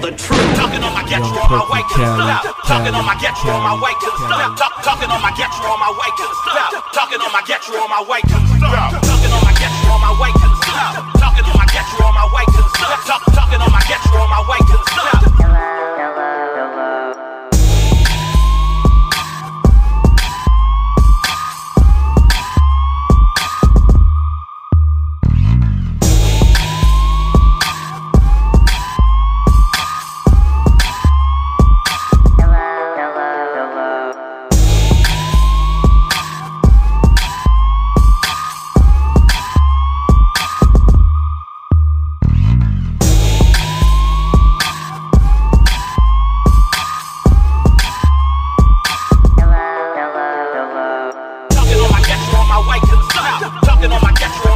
the truth. Talking on my get you on my way to the slap. Talking on my get you on my way to the slap. Talking on my get you on my way to the slap. Talking on my get you on my way to the slap. Talking on my get you on my way to the slap. Talking on my get you on my way to the slap. Talking on my walking on my catch